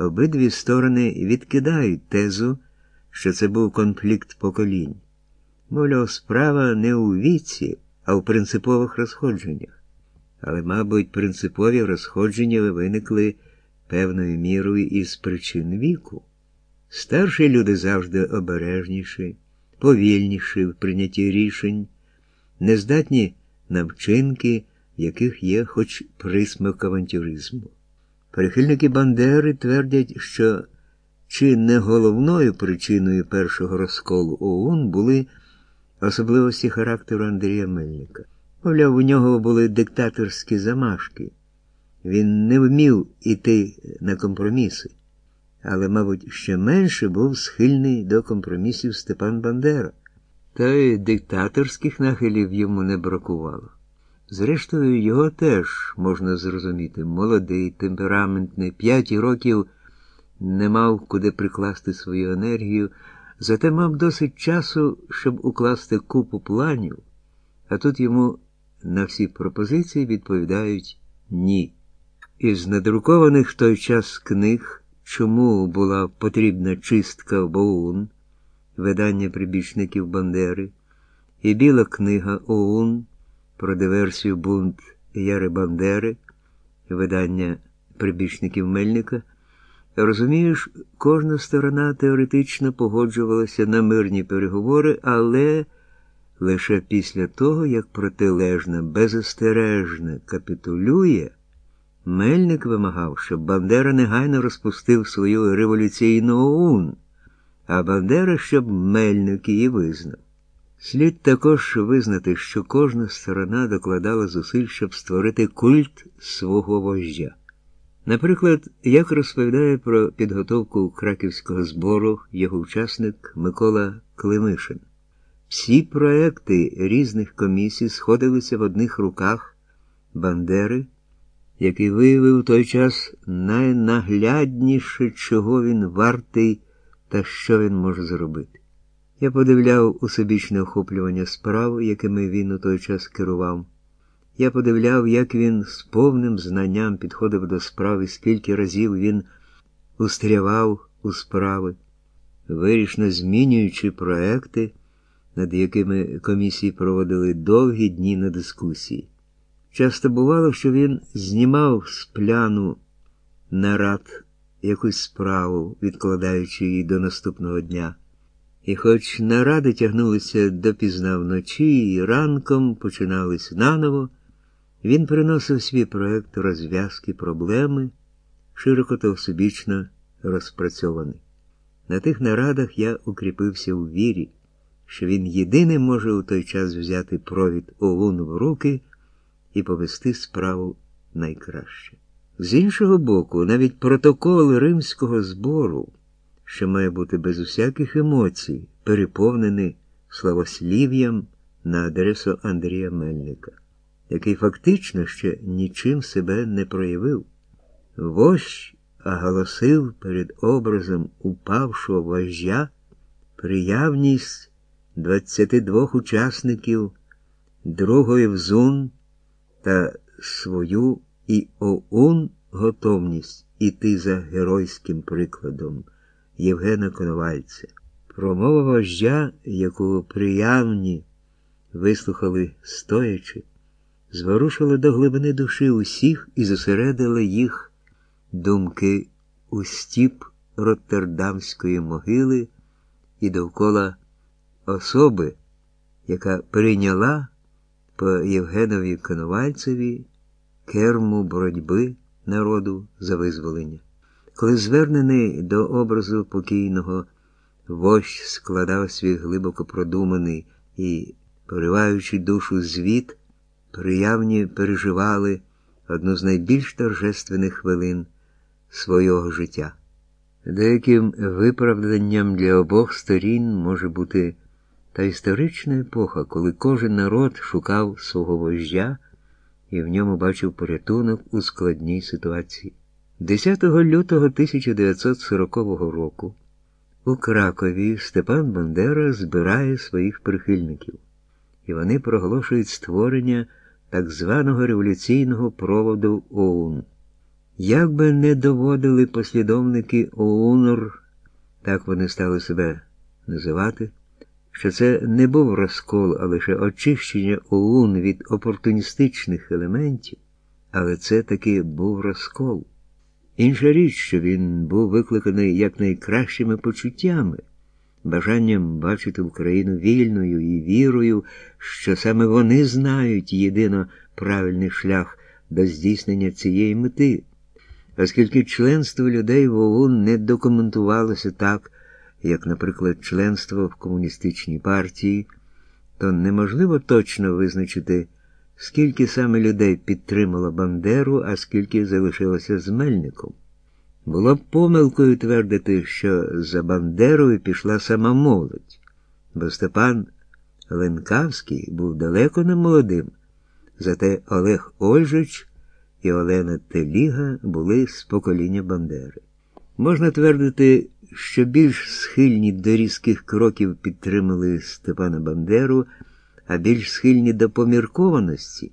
Обидві сторони відкидають тезу, що це був конфлікт поколінь. Мовляв, справа не у віці, а в принципових розходженнях. Але, мабуть, принципові розходження виникли певною мірою із причин віку. Старші люди завжди обережніші, повільніші в прийнятті рішень, нездатні на вчинки, в яких є хоч присмак авантюризму. Прихильники Бандери твердять, що чи не головною причиною першого розколу ОУН були особливості характеру Андрія Мельника. Мовляв, у нього були диктаторські замашки. Він не вмів іти на компроміси, але, мабуть, ще менше був схильний до компромісів Степан Бандера. Та й диктаторських нахилів йому не бракувало. Зрештою, його теж можна зрозуміти. Молодий, темпераментний, п'ять років не мав куди прикласти свою енергію, зате мав досить часу, щоб укласти купу планів, а тут йому на всі пропозиції відповідають ні. Із надрукованих в той час книг, чому була потрібна чистка в ОУН, видання прибічників Бандери, і біла книга ОУН про диверсію бунт Яри Бандери, видання прибічників Мельника, розумієш, кожна сторона теоретично погоджувалася на мирні переговори, але лише після того, як протилежна, безостережна капітулює, Мельник вимагав, щоб Бандера негайно розпустив свою революційну ОУН, а Бандера, щоб Мельник її визнав. Слід також визнати, що кожна сторона докладала зусиль, щоб створити культ свого вождя. Наприклад, як розповідає про підготовку краківського збору його учасник Микола Климишин. Всі проекти різних комісій сходилися в одних руках Бандери, який виявив у той час найнаглядніше, чого він вартий та що він може зробити. Я подивляв усебічне охоплювання справ, якими він у той час керував. Я подивляв, як він з повним знанням підходив до справи, скільки разів він устрявав у справи, вирішно змінюючи проекти, над якими комісії проводили довгі дні на дискусії. Часто бувало, що він знімав з пляну нарад якусь справу, відкладаючи її до наступного дня. І хоч наради тягнулися допізна вночі і ранком починались наново, він приносив свій проект розв'язки проблеми, широко та всебічно розпрацьований. На тих нарадах я укріпився у вірі, що він єдиний може у той час взяти провід ОУН в руки і повести справу найкраще. З іншого боку, навіть протокол Римського збору, що має бути без усяких емоцій, переповнений славослів'ям на адресу Андрія Мельника, який фактично ще нічим себе не проявив. Вождь оголосив перед образом упавшого вождя приявність 22 учасників другої взун та свою і ОУН готовність іти за геройським прикладом Євгена Коновальця. Промова вождя, яку приявні вислухали стоячи, зворушила до глибини душі усіх і зосередила їх думки у стіп Роттердамської могили і довкола особи, яка прийняла по Євгенові Коновальцеві керму боротьби народу за визволення. Коли звернений до образу покійного, вождь складав свій глибоко продуманий і, пориваючи душу звіт, приявні переживали одну з найбільш торжественних хвилин свого життя. Деяким виправданням для обох сторін може бути та історична епоха, коли кожен народ шукав свого вождя і в ньому бачив порятунок у складній ситуації. 10 лютого 1940 року у Кракові Степан Бандера збирає своїх прихильників, і вони проголошують створення так званого революційного проводу ОУН. Як би не доводили послідовники ОУНР, так вони стали себе називати, що це не був розкол, а лише очищення ОУН від опортуністичних елементів, але це таки був розкол. Інша річ, що він був викликаний якнайкращими почуттями, бажанням бачити Україну вільною і вірою, що саме вони знають єдино правильний шлях до здійснення цієї мети, оскільки членство людей в ОУН не документувалося так, як, наприклад, членство в комуністичній партії, то неможливо точно визначити, скільки саме людей підтримало Бандеру, а скільки залишилося з Мельником. Було б помилкою твердити, що за Бандерою пішла сама молодь, бо Степан Ленкавський був далеко не молодим, зате Олег Ольжич і Олена Теліга були з покоління Бандери. Можна твердити, що більш схильні до різких кроків підтримали Степана Бандеру, а більш схильні до поміркованості